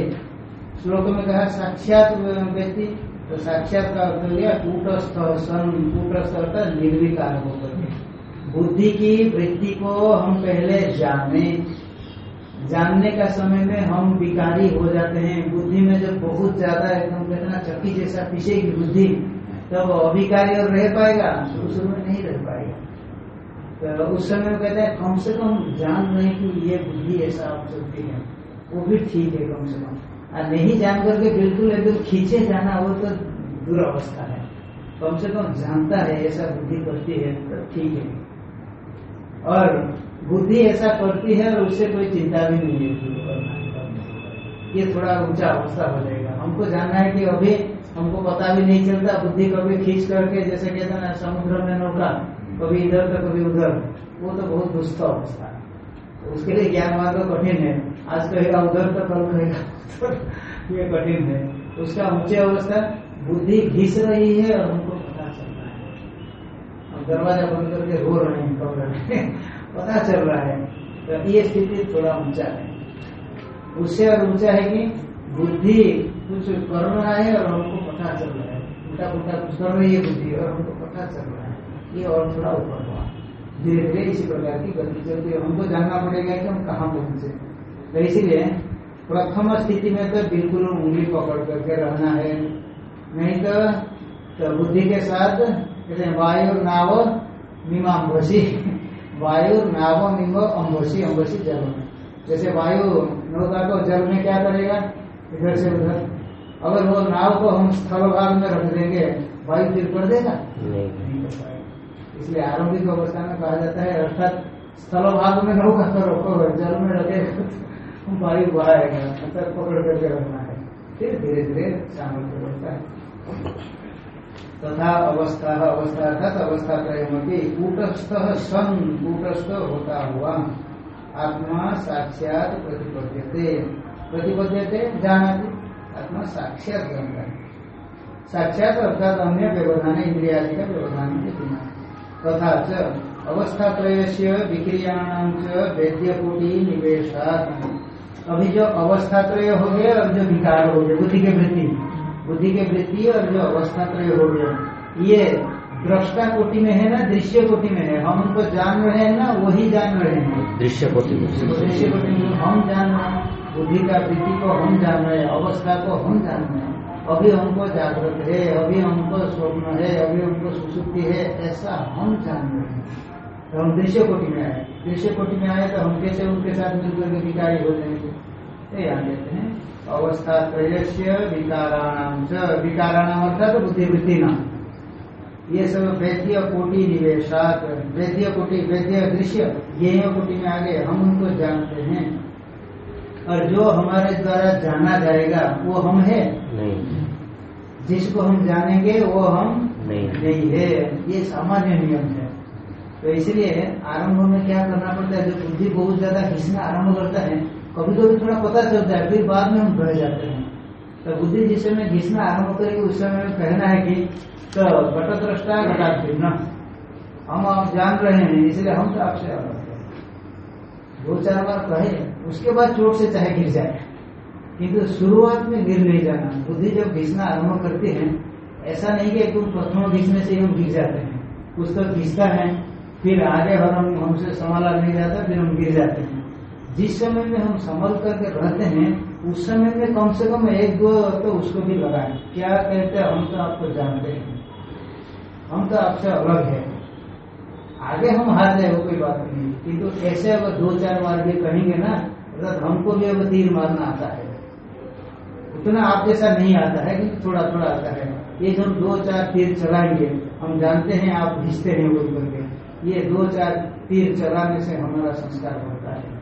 [SPEAKER 1] श्लोक में कहा, साक्षात व्यक्ति तो साक्षात का अर्थ गया कूटस्थ सन कूटस्थ अर्थात निर्विकार होकर बुद्धि की वृत्ति को हम पहले जाने। जानने का समय में हम विकारी हो जाते हैं। बुद्धि में जब बहुत ज़्यादा एकदम कहते ना, चक्की जैसा पीछेगी बुद्धि, तब अभिकारी और रह पाएगा? शुरू शुरू में नहीं रह पाएगा। तो उस समय कहते हैं कम से कम जान रहे कि ये बुद्धि ऐसा हो सकती है, वो भी ठीक है कम से कम। और नहीं जान करके बिल्कुल एकदम खींचे जाना, वो तो दुरावस्था है। कम से कम जानता है, ऐसा बुद्धि करती है तो ठीक है। और बुद्धि ऐसा करती है, और उससे कोई चिंता भी नहीं है ये थोड़ा ऊँचा अवस्था हो जाएगा। हमको जानना है कि अभी हमको पता भी नहीं चलता, बुद्धि कभी खींच करके, जैसे कहते ना, समुद्र में नौका कभी इधर तो कभी उधर। वो तो बहुत दुष्ट अवस्था। है तो उसके लिए ज्ञान मार्ग कठिन है। आज कहेगा, उधर तो कल कहेगा। ये कठिन है। उसका ऊँचे अवस्था, बुद्धि घिस रही है और हमको पता चल रहा है। हम दरवाज़ा बंद करके रो रहे हैं कब रहे पता चल रहा है। तो ये स्थिति थोड़ा ऊँचा है। उससे और ऊँचा है कि बुद्धि कुछ कर रहा है और हमको पता चल रहा है। उल्टा पुल्टा कुछ कर रही है बुद्धि और हमको पता चल रहा है। ये और थोड़ा ऊपर हुआ। धीरे धीरे इसी प्रकार की गति चलती है। हमको जानना पड़ेगा कि हम कहाँ पहुँचे। तो इसीलिए प्रथम स्थिति में तो बिल्कुल उंगली पकड़ करके रहना है। नहीं तो, तो बुद्धि के साथ कहते हैं वायु नाव मीमांबसी वायु नाव मीम अम्बसी अम्बसी जल। में जैसे वायु नौका को जल में क्या करेगा? इधर से उधर। अगर वो नाव को हम स्थल भाग में रख देंगे वायु फिर कर देगा?
[SPEAKER 3] नहीं।
[SPEAKER 1] इसलिए आरंभिक अवस्था में कहा जाता है, अर्थात स्थल भाग में नौका को रखो जल में रखेगा तो वायु बढ़ाएगा अर्थात पकड़ करके रखना है। फिर धीरे धीरे सामर्थ्य बढ़ता है। तथा अवस्था अवस्था, अर्थात अवस्था त्रयमपि कूटस्थ सन कूटस्थ होता हुआ आत्मा साक्षात प्रतिपद्यते। प्रतिपद्यते जानाति, आत्मा साक्षात जानता साक्षात अर्थात अन्य व्यवधान इंद्रिया का व्यवधान के बिना। तथा च अवस्था त्रय विक्रियाणाम वेद्यकोटि अभी जो अवस्था त्रय हो गया और जो विकार हो गया बुद्धि के वृत्ति। बुद्धि के वृत्ति और जो अवस्था त्रय हो गया। ये दृष्टा कोटि में है ना दृश्य कोटि में है। हम उनको जान रहे हैं ना वही जान रहे हैं।
[SPEAKER 3] दृश्य कोटि में।
[SPEAKER 1] दृश्य कोटि में हम जान रहे हैं बुद्धि का वृत्ति को हम जान रहे हैं अवस्था को हम जान रहे हैं। अभी हमको जागृत है, अभी हमको स्वप्न है, अभी हमको सुसुप्ति है, ऐसा हम जान रहे हैं। तो हम दृश्य कोटि में आए। दृश्य कोटि में आए तो हम कैसे उनके साथ मिलकर के विकारी हो जाएँगे? तो यहाँ देते हैं। अवस्था त्रयस्य विकाराणाम विकाराणाम अर्थात बुद्धिवृत्ति नाम। ये सब वैद्य कोटि निवेशात। वैद्य कोटि वैद्य दृश्य ये कोटि में आगे हम उनको जानते हैं। और जो हमारे द्वारा जाना जाएगा वो हम है?
[SPEAKER 3] नहीं।
[SPEAKER 1] जिसको हम जानेंगे वो हम
[SPEAKER 3] नहीं।
[SPEAKER 1] नहीं है। ये सामान्य नियम है। तो इसलिए आरंभ में क्या करना पड़ता है? जो बुद्धि बहुत ज़्यादा घिसना आरंभ करता है कभी कभी थोड़ा पता चलता है फिर बाद में हम बह जाते हैं। तो बुद्धि जिस समय घिसना आरंभ करेगी उस समय में कहना है कि तो घटद्रष्टा घटाभिन्न हम आप जान रहे हैं इसलिए हम तो आपसे अलग दो चार बार कहे, उसके बाद चोट से चाहे गिर जाए। किंतु शुरुआत में गिर नहीं जाना, बुद्धि जब घिसना आरंभ करती है, ऐसा नहीं कि तुम प्रथम घिसने से हम गिर जाते हैं। कुछ तो घिसता है, फिर आगे हम हमसे संभाला नहीं जाता, फिर हम गिर जाते हैं। जिस समय में हम संभल करके रहते हैं, उस समय में कम से कम एक दो तो उसको भी लगाए। क्या कहते हैं, हम तो आपको जानते हैं। हम तो आपसे अलग है। आगे हम हार जाए वो कोई बात नहीं। किंतु ऐसे अगर दो चार बार भी कहेंगे ना अर्थात हमको भी अब तीर मारना आता है। उतना आप जैसा नहीं आता है कि थोड़ा थोड़ा आता है। ये जब दो चार तीर चलाएँगे, हम जानते हैं, आप घिसते हैं बोल करके ये दो चार तीर चलाने से हमारा संस्कार बढ़ता है।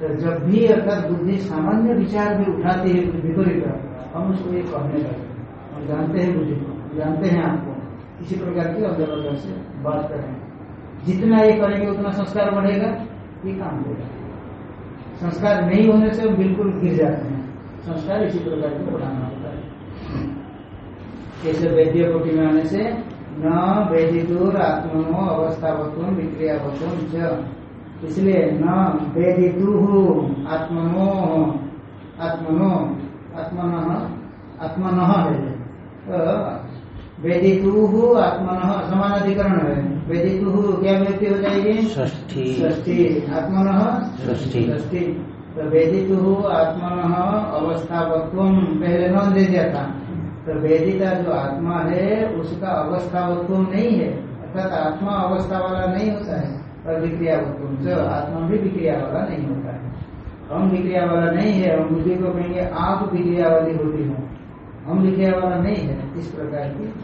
[SPEAKER 1] तो जब भी अर्थात बुद्धि सामान्य विचार भी उठाती है विपरीत हम उसको ये कहने लगते हैं। हम जानते हैं बुद्धि को, जानते हैं आपको। किसी प्रकार की अवजबरदस्त से बात करें जितना ये करेंगे, उतना संस्कार बढ़ेगा, ये काम होगा। संस्कार नहीं होने से बिल्कुल गिर जाते हैं। संस्कार इसी प्रकार को बढ़ाना होता है। कैसे वैद्य कोटि में आने से, न वेदितुर आत्मनो अवस्थावत्व विक्रियावत्व इसलिए न वेदितु आत्मनो आत्मनो, आत्मन आत्मन है। वेदितु आत्मन समान अधिकरण है। वेदितु क्या व्यक्ति हो जाएगी?
[SPEAKER 3] षष्ठी।
[SPEAKER 1] षष्ठी। आत्मन?
[SPEAKER 3] षष्ठी।
[SPEAKER 1] षष्ठी। तो वेदितु आत्मन अवस्थावत्व पहले न दे दिया था। तो वेदिता जो आत्मा है उसका अवस्थावत्व नहीं है। अर्थात आत्मा अवस्था वाला नहीं होता है और विक्रियावत्व। जो आत्मा भी विक्रिया वाला नहीं होता है। हम विक्रिया वाला नहीं है हम बुद्धि को कहेंगे आप विक्रिया वाली होती हो। हम विक्रिया वाला नहीं है इस प्रकार की।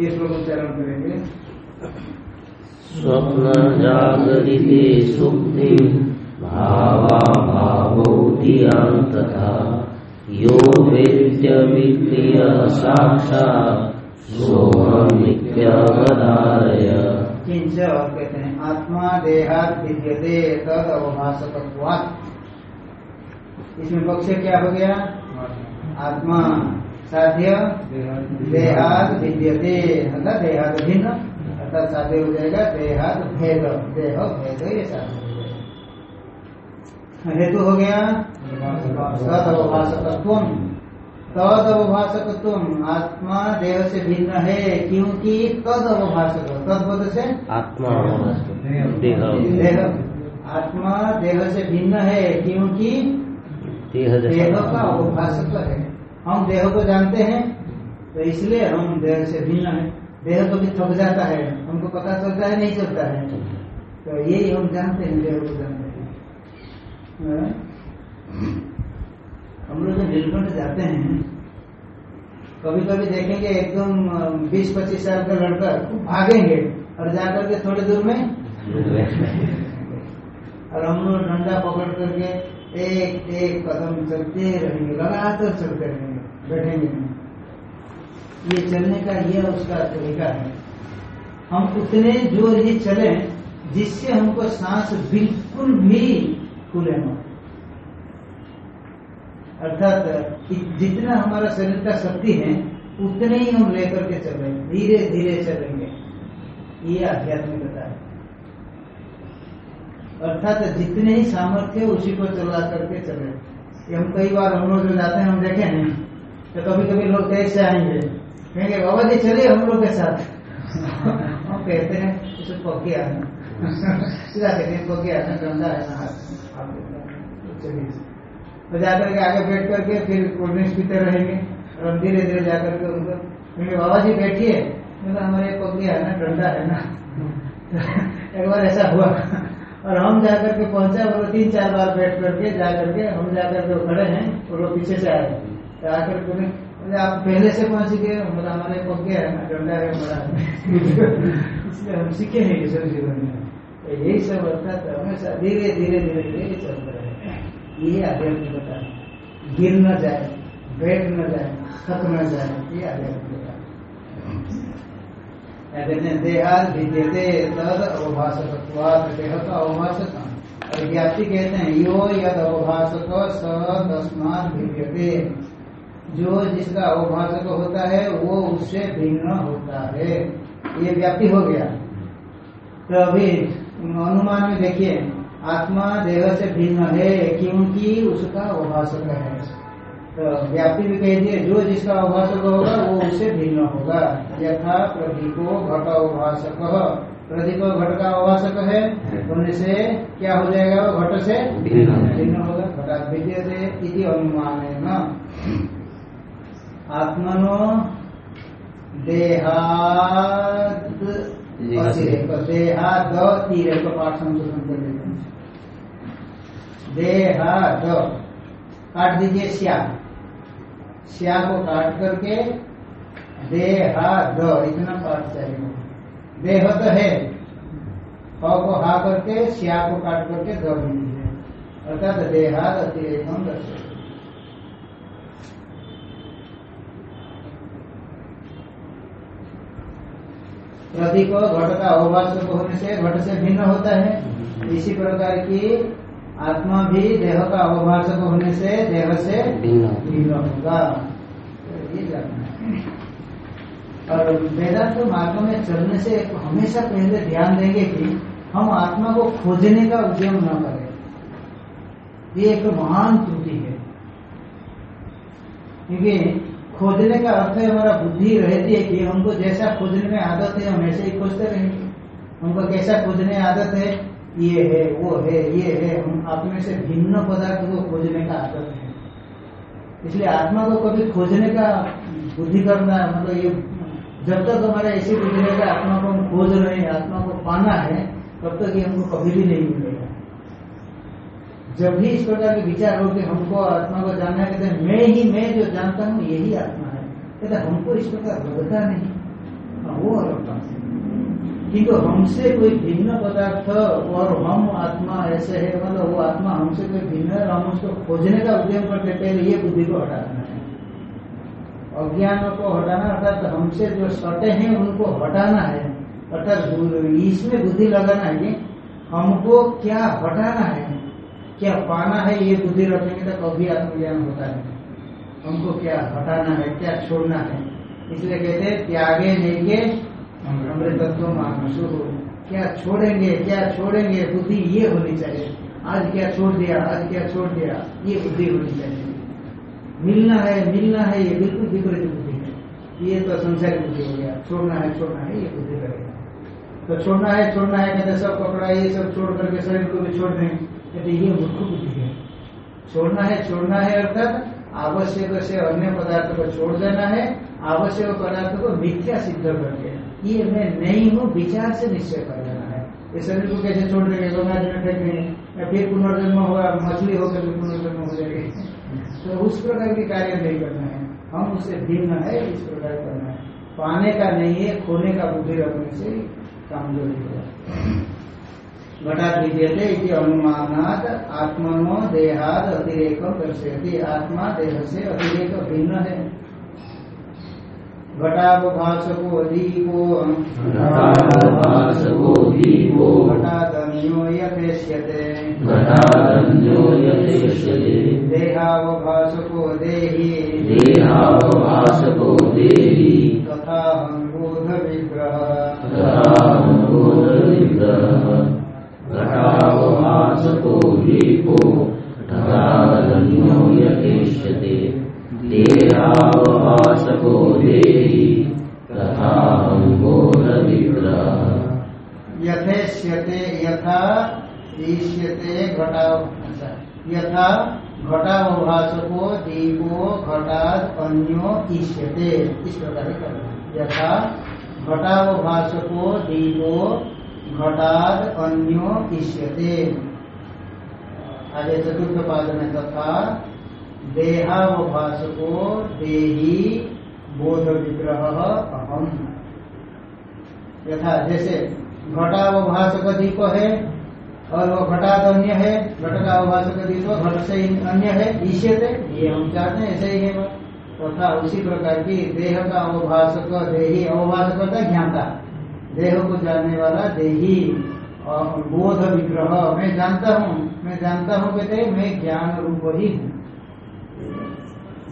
[SPEAKER 1] ये श्लोक उच्चारण करेंगे।
[SPEAKER 7] स्वप्न जागृति सुप्ति भावा भावोतियाँ तथा यो वेद्य विक्रिय साक्षात् सोहमित्यवधारय
[SPEAKER 1] किंच और कहते हैं आत्मा देहात विद्यते तद अवभाषकत्वात् इसमें पक्ष क्या हो गया? आत्मा। साध्य देहात विद्यते अर्थात देहात भिन्न अर्थात साध्य हो जाएगा देहात भेद देह भेद ये साध्य हो जाएगा। हेतु हो गया तद अवभाषकत्व तद अवभाषकत्व आत्मा देह से भिन्न है क्योंकि तद अवभाषक तद पद से
[SPEAKER 7] आत्मा देह।
[SPEAKER 1] देह। आत्मा देह से भिन्न है क्योंकि
[SPEAKER 7] देह
[SPEAKER 1] देह का अवभाषक है। हम देह को जानते हैं तो इसलिए हम देह से भिन्न है। देह को भी थक जाता है हमको पता चलता है नहीं चलता है। तो यही हम जानते हैं देह को जानते हैं। हाँ? हम लोग जब नीलकंठ जाते हैं कभी कभी देखेंगे एकदम बीस पच्चीस साल का लड़का भागेंगे और जाकर के थोड़ी दूर में और हम लोग डंडा पकड़ करके एक एक कदम चलते रहेंगे, लगातार चलते रहेंगे, बैठेंगे नहीं। ये चलने का यह उसका तरीका है। हम उतने ज़ोर ही चले, जिससे हमको सांस बिल्कुल भी खुले न अर्थात जितना हमारा शरीर का शक्ति है, उतने ही हम लेकर के चल रहे धीरे धीरे चलेंगे। ये आध्यात्मिकता है अर्थात जितने ही सामर्थ्य उसी को चला करके चले। ये हम कई बार हम लोग जो जाते हैं, हम देखे हैं तो कभी कभी लोग देर से आएँगे। कहेंगे, बाबा जी, चलिए हम लोग के साथ। हम कहते हैं, इसे पक्के आना सीधा कहते हैं, पक्के आना गंदा है चलिए। तो जाकर के आगे बैठ करके फिर कोल्ड ड्रिंक्स पीते रहेंगे, और हम धीरे धीरे जाकर के उनको कहेंगे, बाबा जी, बैठिए। मतलब हमारे पक्के है ना डंडा है ना। एक बार ऐसा हुआ। और हम जाकर के पहुँचे वो तीन चार बार बैठ करके जा करके हम जाकर के खड़े हैं वो लोग पीछे से आए तो आकर के आप पहले से पहुँच गए मतलब हमारे पक्के है ना डंडा है बड़ा इसलिए हम सीखे हैं सब जीवन में। तो यही सब अर्थात हमेशा धीरे धीरे धीरे धीरे चलते रहे ये आध्यात्मिकता है गिर न जाए, बैठ न जाए, थक न जाए, ये आध्यात्मिकता है हैं व्याप्ति कहते हैं, यो यद अवभाषक विद्यते जो जिसका अवभाषक होता है, वो उससे भिन्न होता है। ये व्याप्ति हो गया। तो अभी अनुमान में देखिए, आत्मा देह से भिन्न है क्योंकि उसका अवभाषक है। तो व्याप्ति भी कह दिए जो जिसका अवभाषक होगा वो उससे भिन्न होगा। यथा प्रदीपो घट अवभाषक। प्रदीप घट का अवभाषक है होने से क्या हो जाएगा? वो घट से
[SPEAKER 7] भिन्न।
[SPEAKER 1] भिन्न होगा। घटा विद्यते अनुमान है न आत्मनो देहाद देहाद तिरेक पाठ संशोधन कर देहाद। काट दीजिए श्या श्या को काट करके देहाद इतना पाठ चाहिए। देह तो है। ह को हा करके श्या को काट करके द दीजिए अर्थात देहाद अतिरेकम दर्शक प्रदीप घट का अवभाषक होने से घट से भिन्न होता है। इसी प्रकार की आत्मा भी देह का अवभाषक होने से देह से
[SPEAKER 7] भिन्न।
[SPEAKER 1] होगा। तो ये जानना है। और वेदांत तो मार्ग में चलने से हमेशा पहले ध्यान देंगे कि हम आत्मा को खोजने का उद्यम न करें। ये एक महान त्रुटि है। क्योंकि खोजने का अर्थ है हमारा बुद्धि रहती है कि हमको जैसा खोजने में आदत है हम ऐसे ही खोजते रहेंगे। हमको कैसा खोजने आदत है ये है वो है ये है हम अपने से भिन्न पदार्थ को खोजने का आदत है। इसलिए आत्मा को कभी खोजने का बुद्धि करना मतलब ये जब तक हमारा ऐसी बुद्धि रहेगा आत्मा को हम खोज रहे हैं आत्मा को पाना है तब तक ये हमको कभी भी नहीं मिलेगा। जब भी इस प्रकार के विचार हो कि हमको आत्मा को जानना है कहते मैं ही मैं जो जानता हूँ यही आत्मा है। कहते हमको इस प्रकार लगता नहीं। हाँ, वो अलग किंतु हमसे कोई भिन्न पदार्थ और हम आत्मा ऐसे है मतलब वो आत्मा हमसे कोई भिन्न है, हम उसको खोजने का उद्यम करते, पहले ये बुद्धि को हटाना है। अज्ञान को हटाना, अर्थात हमसे जो सटे हैं, उनको हटाना है। अर्थात इसमें बुद्धि लगाना है हमको क्या हटाना है, क्या पाना है, ये बुद्धि रखेंगे तो कभी आत्मज्ञान होता है हमको क्या हटाना है, क्या छोड़ना है। इसलिए कहते हैं, त्यागे नहीं के अमृतत्व मानसु क्या छोड़ेंगे क्या छोड़ेंगे बुद्धि ये होनी चाहिए आज क्या छोड़ दिया आज क्या छोड़ दिया ये बुद्धि होनी चाहिए मिलना है मिलना है ये बिल्कुल विपरीत बुद्धि है ये तो संसार बुद्धि हो गया छोड़ना है छोड़ना है ये बुद्धि करेगा तो छोड़ना है छोड़ना है कहते सब कपड़ा ये सब छोड़ करके शरीर को भी छोड़ दें कहते ये मूर्ख बुद्धि है छोड़ना है छोड़ना है अर्थात आवश्यक से अन्य पदार्थ को छोड़ देना है आवश्यक पदार्थ को मिथ्या सिद्ध करके ये मैं नहीं हूँ, विचार से निश्चय कर देना है। ये शरीर को कैसे छोड़ देंगे? गंगा जी में फेंक देंगे या फिर पुनर्जन्म होगा, मछली होकर भी पुनर्जन्म हो जाएगी। तो उस प्रकार के कार्य नहीं करना है। हम उससे भिन्न है, इस प्रकार करना है। पाने का नहीं है, खोने का बुद्धि रखने से कामजोरी होगा घटात विद्यते इति अनुमानात आत्मनो देहाद अतिरेक दर्शयति आत्मा देह से अतिरेक भिन्न है। घटावभासको दीपो
[SPEAKER 7] घटावभासको दीपो
[SPEAKER 1] घटादन्यो यथेष्यते
[SPEAKER 7] घटादन्यो यथेष्यते
[SPEAKER 1] देहावभासको देहि
[SPEAKER 7] देहावभासको देहि
[SPEAKER 1] तथा बोध विग्रह
[SPEAKER 7] घटावभासको दीपो
[SPEAKER 1] यथा घटावभासको दीपो घटाद अन्यो ईष्यते इस प्रकार करना। यथा घटावभासको दीपो घटाद अन्यो ईष्यते आगे चतुर्थ पाद में तथा देहावभासको देही बोध विग्रह अहम। यथा, जैसे घटावभाषक दीप है और वो घटात अन्य है घट का अवभाषक दीप घट से अन्य है है ये हम चाहते हैं ऐसे ही है। तथा उसी प्रकार की देह का अवभाषक देही अवभाषक होता ज्ञाता देह को जानने वाला देही। और बोध विग्रह मैं जानता हूँ मैं जानता हूँ कहते मैं ज्ञान रूप ही हूँ।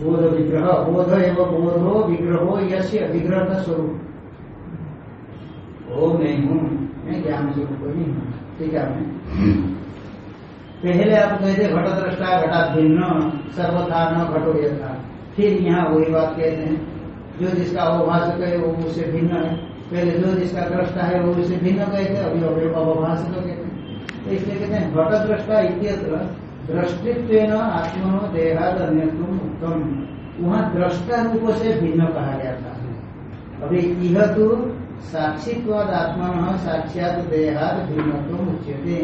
[SPEAKER 1] बोध विग्रह बोध एवं बोधो विग्रहो यश विग्रह का स्वरूप। वो मैं हूँ। मैं ज्ञान स्वरूप ही हूँ। ठीक है? पहले आप कहते घट दृष्टा घटा भिन्न सर्वथा न घटो यथा। फिर यहाँ वही बात कहते हैं। जो जिसका अवभाषक है, वो उससे भिन्न है। पहले जो जिसका दृष्टा है, वो उससे भिन्न कहते अभी अवय अवभाषक कहते हैं। तो इसलिए कहते हैं घट दृष्टा इत्यत्र दृष्टित्व आत्मनो देहाद अन्यत्व उत्तम वहाँ दृष्टा रूप से भिन्न कहा गया था। अभी यह तो साक्षीत्वाद आत्मा साक्षात देहाद भिन्नत्व उच्यते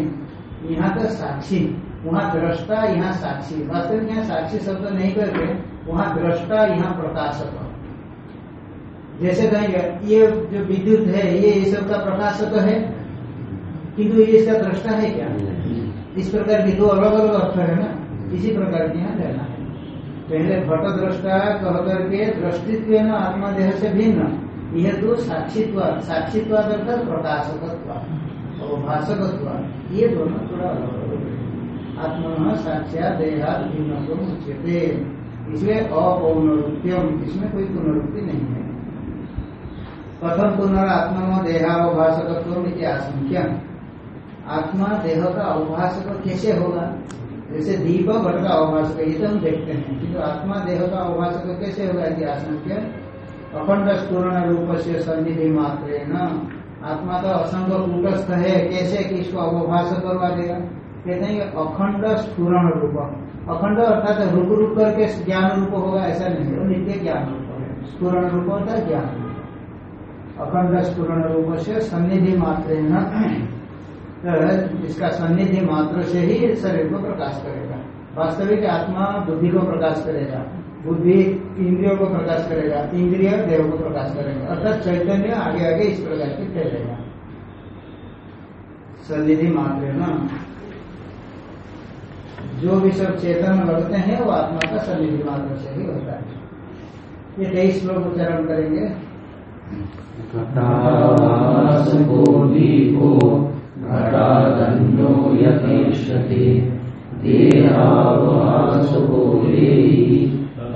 [SPEAKER 1] यहाँ तो साक्षी वहाँ दृष्टा यहाँ साक्षी। वास्तव में यहाँ साक्षी शब्द नहीं करके वहाँ दृष्टा यहाँ प्रकाशक जैसे कहेंगे, ये जो विद्युत है, ये ये सब का प्रकाशक है? किंतु ये इसका दृष्टा है क्या? इस प्रकार की दो अलग अलग अर्थ है ना? इसी प्रकार की यहाँ लेना है। पहले घट दृष्टा कह करके दृष्टित्व आत्मा देह से भिन्न। यह दो साक्षित्व साक्षित्व अर्थात प्रकाशकत्व और भाषकत्व, ये दोनों थोड़ा अलग अलग है आत्मा साक्षात देहात भिन्न इसलिए अपौनरुक्त्यम इसमें कोई पुनरुक्ति नहीं है। प्रथम पुनरात्मा देहावभाषकत्व आशंक्य। आत्मा देह का अवभाषक कैसे होगा? जैसे दीप, घट का अवभाषक, ये तो हम देखते हैं किंतु आत्मा देह का अवभाषक कैसे होगा यदि आशंक्य। अखंड स्पूर्ण रूप से सन्निधि मात्र आत्मा तो असंग कूटस्थ है, कैसे कि इसको अवभाषक करवा देगा? कहते हैं अखंड स्पूर्ण रूप। अखंड अर्थात रुक रुक करके ज्ञान रूप होगा, ऐसा नहीं है नित्य ज्ञान रूप है। स्फुरण रूप होता है ज्ञान रूप। अखंड स्पूर्ण रूप से सन्निधि मात्र इसका सन्निधि मात्र से ही शरीर को प्रकाश करेगा। वास्तविक आत्मा बुद्धि को प्रकाश करेगा। बुद्धि इंद्रियों को प्रकाश करेगा, इंद्रिय देव को प्रकाश करेगा। अर्थात चैतन्य आगे आगे इस प्रकार के फैलेगा। सन्निधि मात्र ना? जो भी सब चेतन लगते हैं, वो आत्मा का सन्निधि मात्र से ही होता है। ये तेईस श्लोक उच्चारण करेंगे।
[SPEAKER 7] दीपो घटादन्यो